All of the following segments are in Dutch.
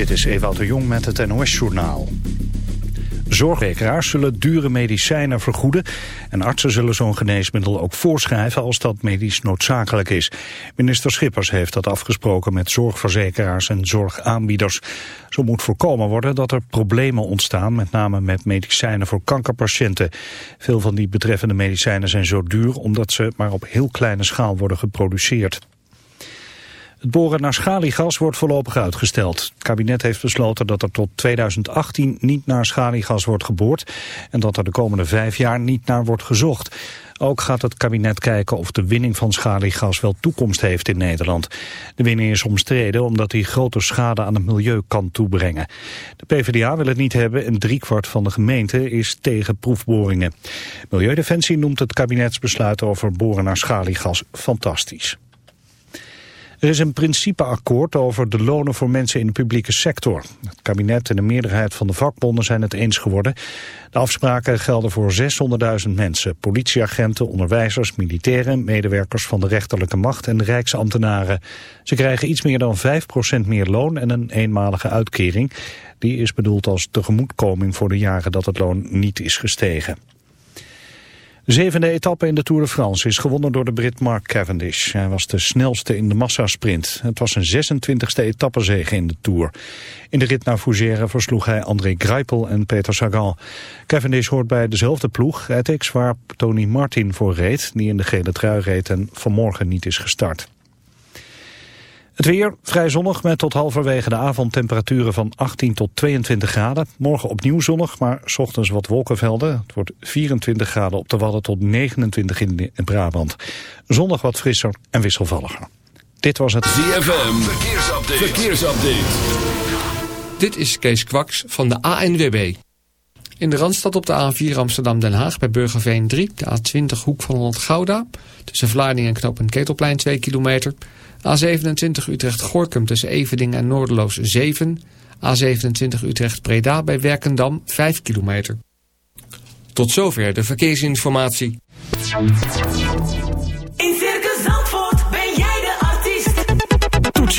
Dit is Ewout de Jong met het NOS-journaal. Zorgverzekeraars zullen dure medicijnen vergoeden... en artsen zullen zo'n geneesmiddel ook voorschrijven als dat medisch noodzakelijk is. Minister Schippers heeft dat afgesproken met zorgverzekeraars en zorgaanbieders. Zo moet voorkomen worden dat er problemen ontstaan... met name met medicijnen voor kankerpatiënten. Veel van die betreffende medicijnen zijn zo duur... omdat ze maar op heel kleine schaal worden geproduceerd. Het boren naar schaliegas wordt voorlopig uitgesteld. Het kabinet heeft besloten dat er tot 2018 niet naar schaliegas wordt geboord... en dat er de komende vijf jaar niet naar wordt gezocht. Ook gaat het kabinet kijken of de winning van schaliegas wel toekomst heeft in Nederland. De winning is omstreden omdat hij grote schade aan het milieu kan toebrengen. De PvdA wil het niet hebben en driekwart van de gemeente is tegen proefboringen. Milieudefensie noemt het kabinetsbesluit over boren naar schaliegas fantastisch. Er is een principeakkoord over de lonen voor mensen in de publieke sector. Het kabinet en de meerderheid van de vakbonden zijn het eens geworden. De afspraken gelden voor 600.000 mensen. Politieagenten, onderwijzers, militairen, medewerkers van de rechterlijke macht en rijksambtenaren. Ze krijgen iets meer dan 5% meer loon en een eenmalige uitkering. Die is bedoeld als tegemoetkoming voor de jaren dat het loon niet is gestegen. De zevende etappe in de Tour de France is gewonnen door de Brit Mark Cavendish. Hij was de snelste in de massasprint. Het was een 26e etappezege in de Tour. In de rit naar Fougère versloeg hij André Greipel en Peter Sagan. Cavendish hoort bij dezelfde ploeg, Ethics, waar Tony Martin voor reed... die in de gele trui reed en vanmorgen niet is gestart. Het weer vrij zonnig met tot halverwege de avond temperaturen van 18 tot 22 graden. Morgen opnieuw zonnig, maar s ochtends wat wolkenvelden. Het wordt 24 graden op de Wadden tot 29 in Brabant. Zondag wat frisser en wisselvalliger. Dit was het ZFM Verkeersupdate. Verkeersupdate. Dit is Kees Kwaks van de ANWB. In de Randstad op de A4 Amsterdam-Den Haag bij Burgerveen 3. De A20 Hoek van Holland-Gouda. Tussen Vlaardingen en Knoop en Ketelplein 2 kilometer. A27 Utrecht-Gorkum tussen Evening en Noorderloos 7. A27 Utrecht-Breda bij Werkendam 5 kilometer. Tot zover de verkeersinformatie.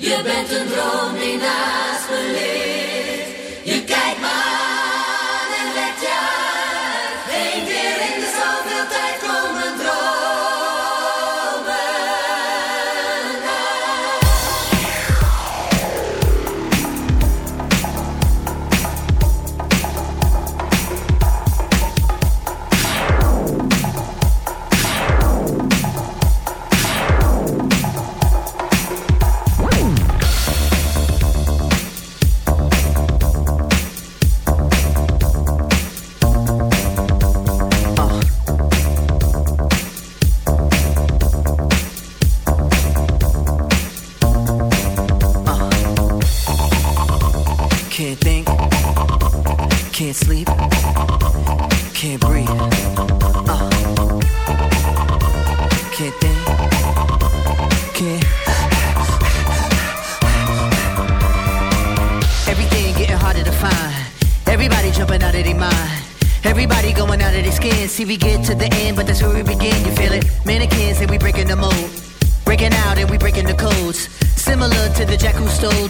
Je bent een droom die.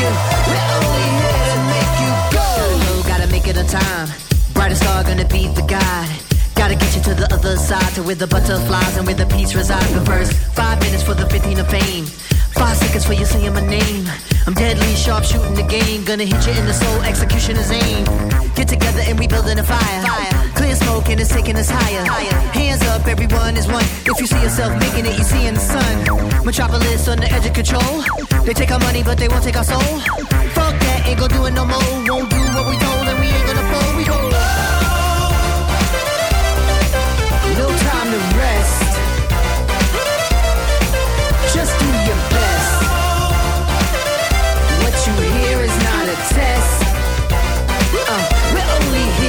You. We're only here to make you go. Gotta gotta make it on time. Brightest star gonna be the guide. Gotta get you to the other side, to where the butterflies and where the peace resides. But first, five minutes for the 15 of fame. Five seconds for you saying my name. I'm deadly sharp shooting the game. Gonna hit you in the soul, execution is aim. Get together and we building a fire. Clear smoke and it's taking us higher. Hands up, everyone is one. If you see yourself making it, you see in the sun. Metropolis on the edge of control. They take our money, but they won't take our soul. Fuck that, ain't gon' do it no more. Won't do what we told, and we ain't gonna fold. We go. No time to rest.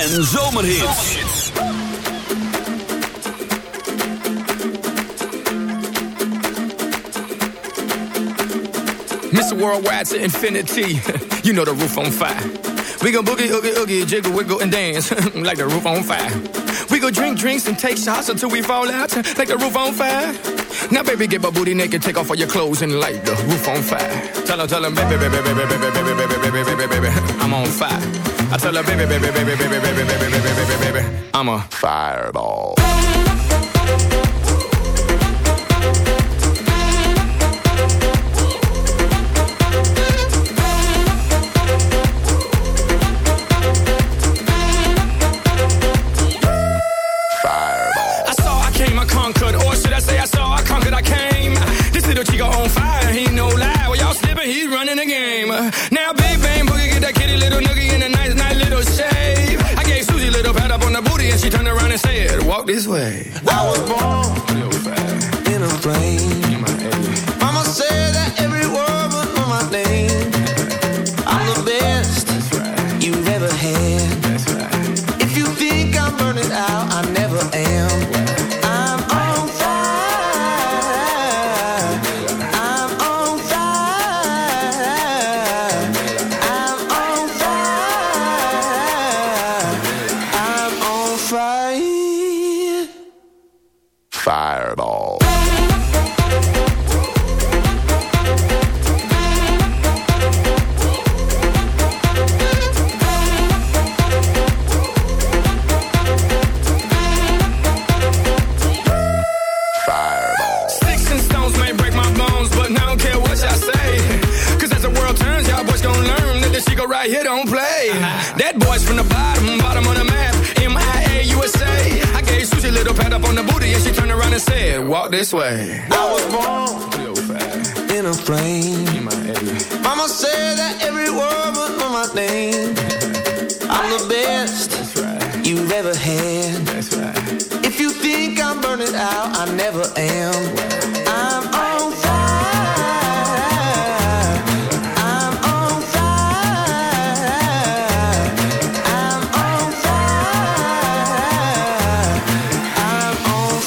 en zomerhits. Mr. Worldwide to infinity, you know the roof on fire. We gon' boogie, oogie, oogie, jiggle, wiggle, and dance like the roof on fire. We go drink drinks and take shots until we fall out like the roof on fire. Now, baby, get my booty naked, take off all your clothes and light the roof on fire. Tell her, tell her, baby, baby, baby, baby, baby, baby, baby, baby, baby, baby, I'm on fire. I tell her, baby, baby, baby, baby, baby, baby, baby, baby, baby, baby, I'm a fireball.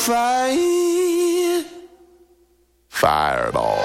fire. Fireball.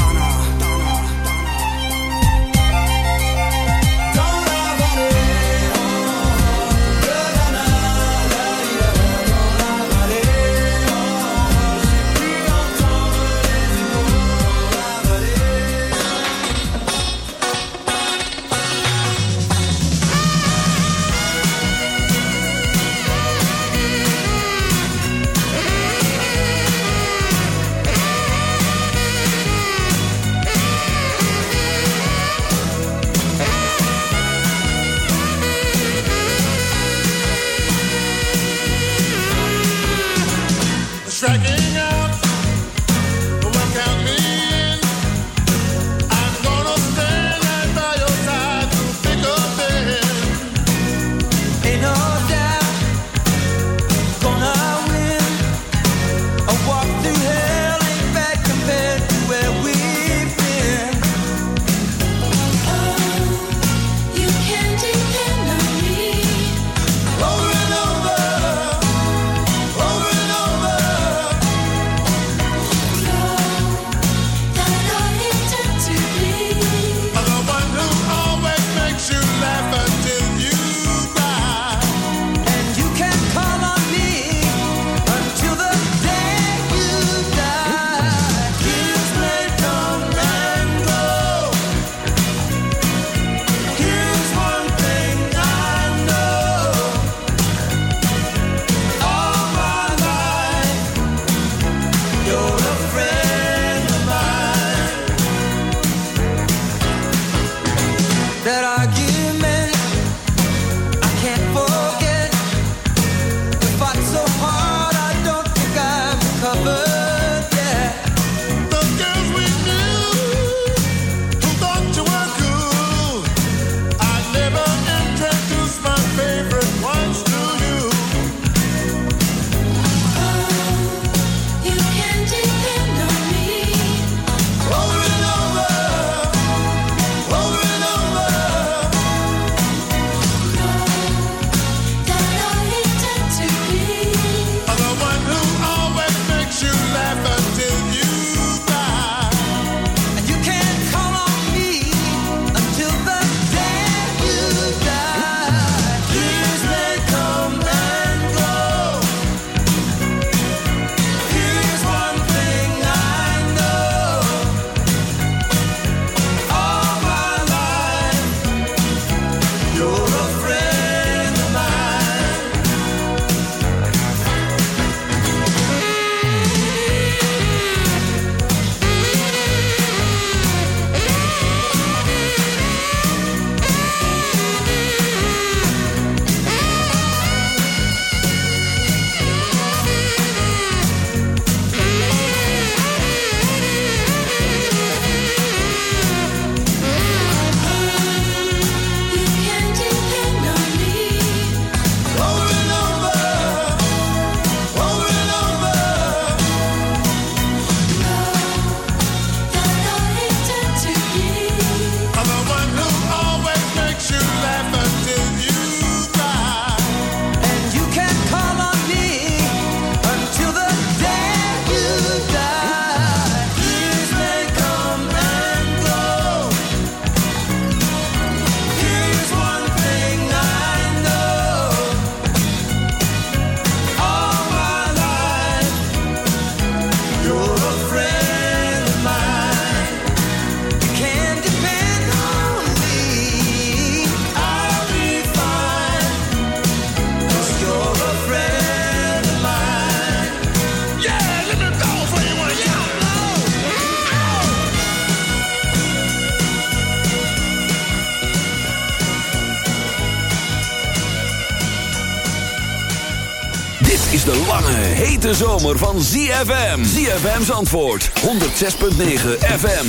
Hete zomer van ZFM. ZFM's antwoord, 106.9 FM.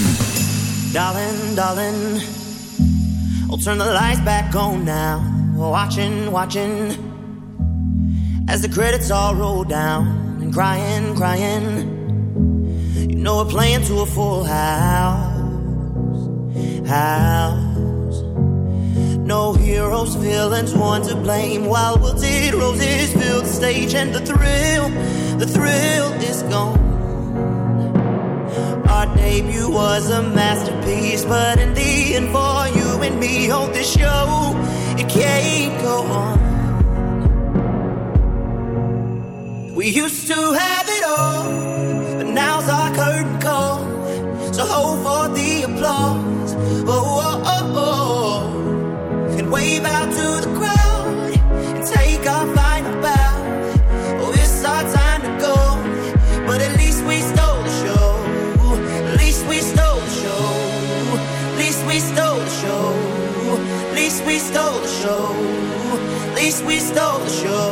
Darling, darling, I'll turn the lights back on now. Watching, watching, as the credits all roll down and crying, crying. You know we're playing to a full house, house. No heroes, villains, one to blame. While wilted roses fill the stage, and the thrill, the thrill is gone. Our debut was a masterpiece, but in the end, for you and me, on this show, it can't go on. We used to have it all, we stole the show.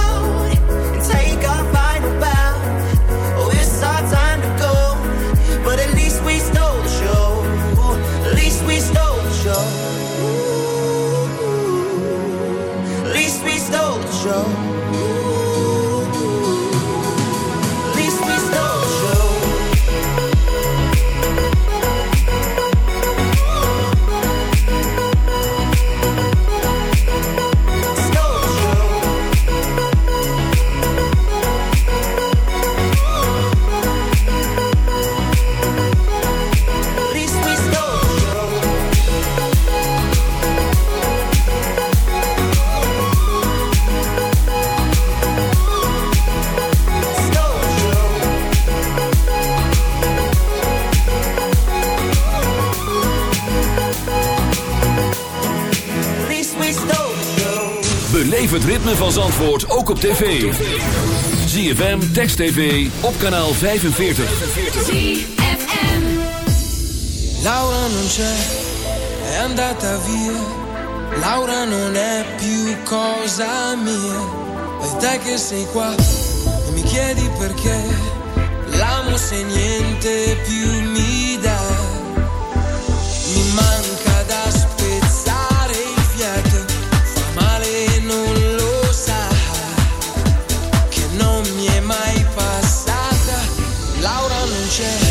Beleef het ritme van Zandvoort ook op tv. ZFM, Text TV, op kanaal 45. Laura non c'è, è andata via. Laura non è più cosa mia. E te che sei qua e mi chiedi perché. L'amo se niente più mi share.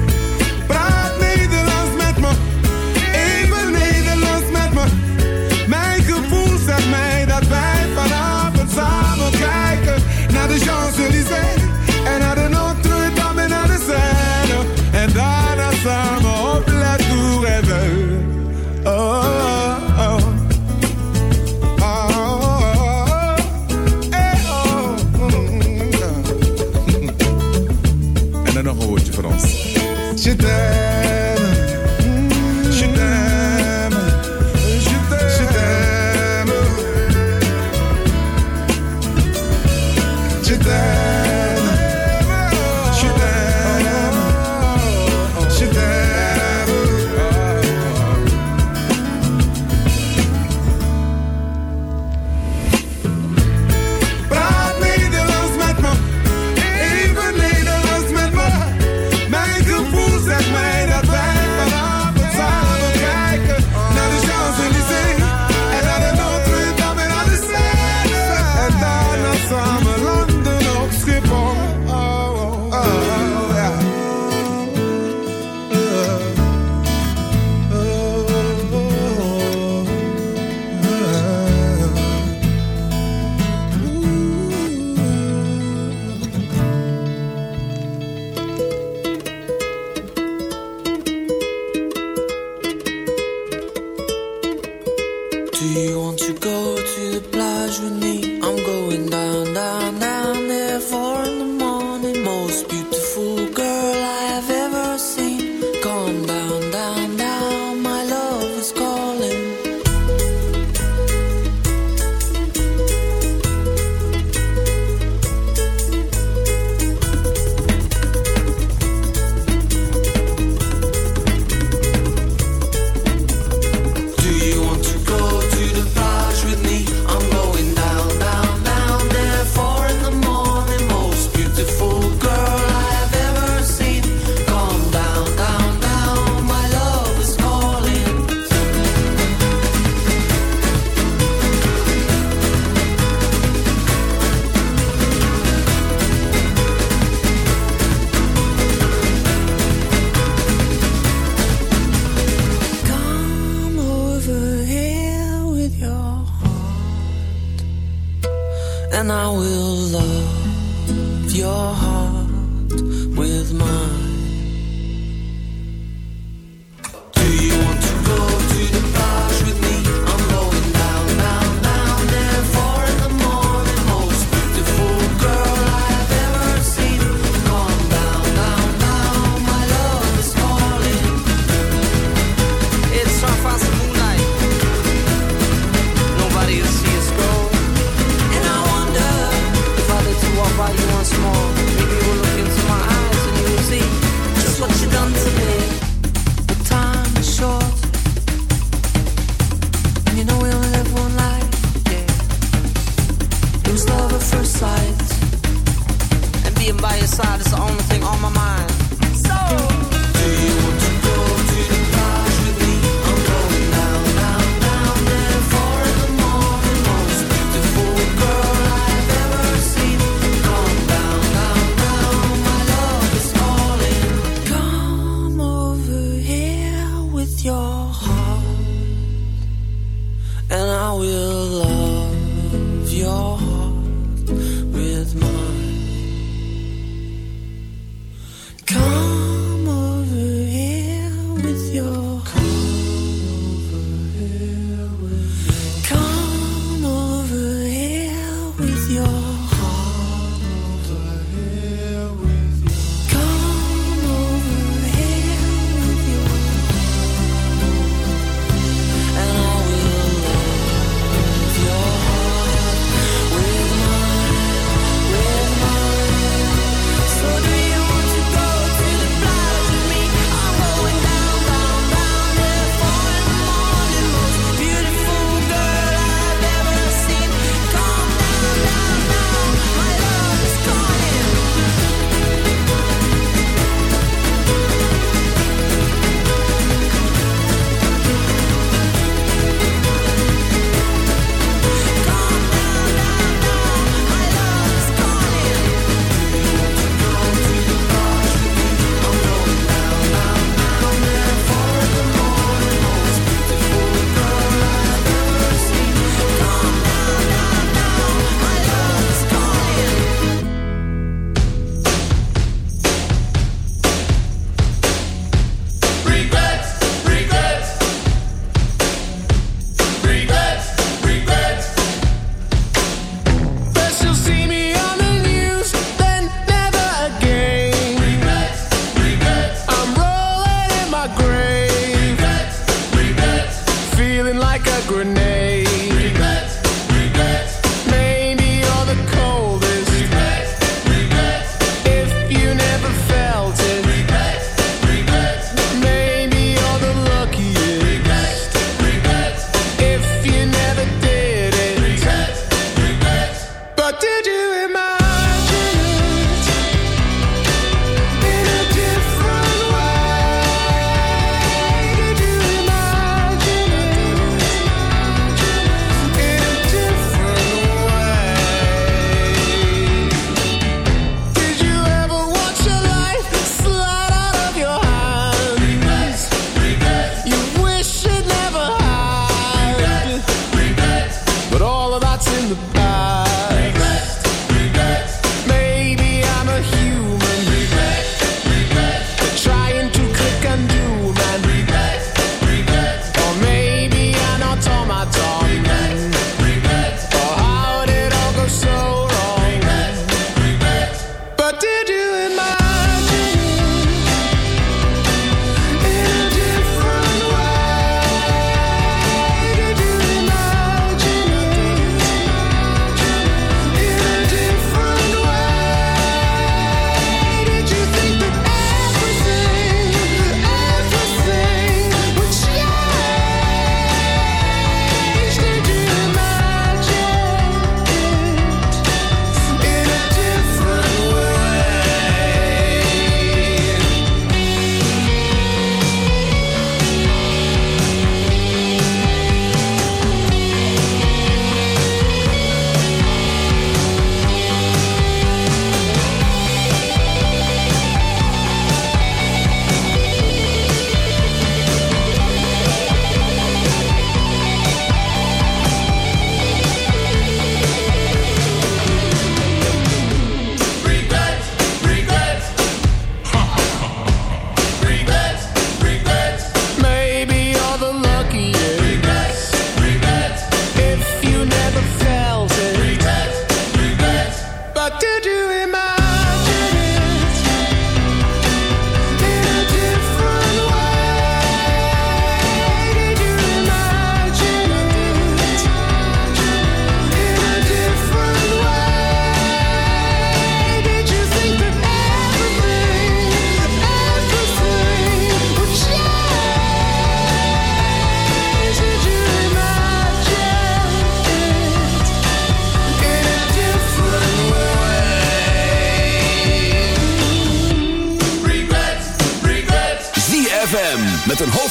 nog een woordje voor ons. Je